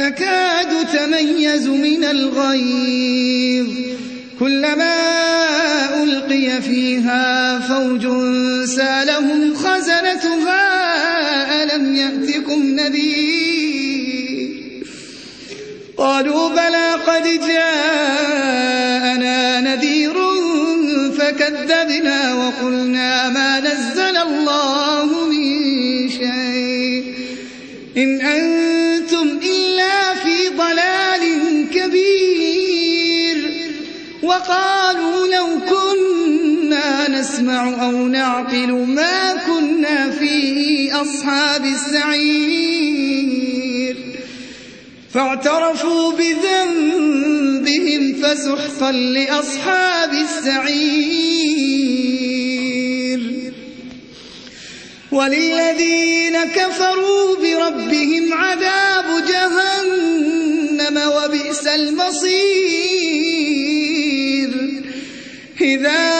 تكاد تميز من الغيظ. كلما ألقي فيها فوج سالهم خزنتها ألم يأتكم نذير؟ قالوا بلى قد جاءنا نذير فكذبنا وقلنا ما نزل الله من شيء. إن أنتم نسمع أو نعقل ما كنا في أصحاب السعير. فاعترفوا بذنبهم فسحقا لأصحاب السعير. وللذين كفروا بربهم عذاب جهنم وبئس المصير. إذا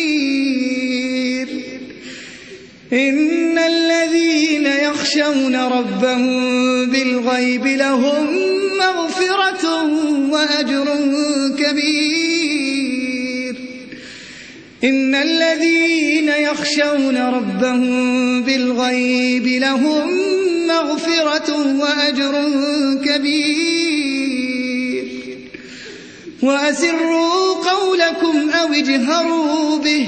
إن الذين يخشون ربهم بالغيب لهم مغفرة وأجر كبير. إن الذين يخشون ربهم بالغيب لهم مغفرة وأجر كبير. وأسروا قولكم أو اجهروا به.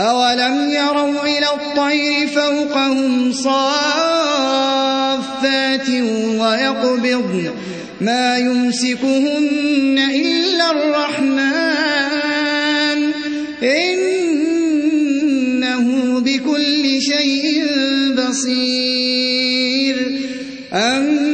أولم يروا إلى الطير فوقهم صافات ويقبضن ما يمسكهن إلا الرحمن إنه بكل شيء بصير أمن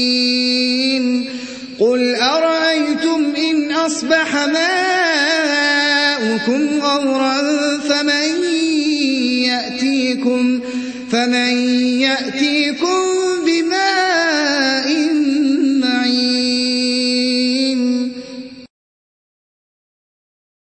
أصبح ماؤكم غورا فمن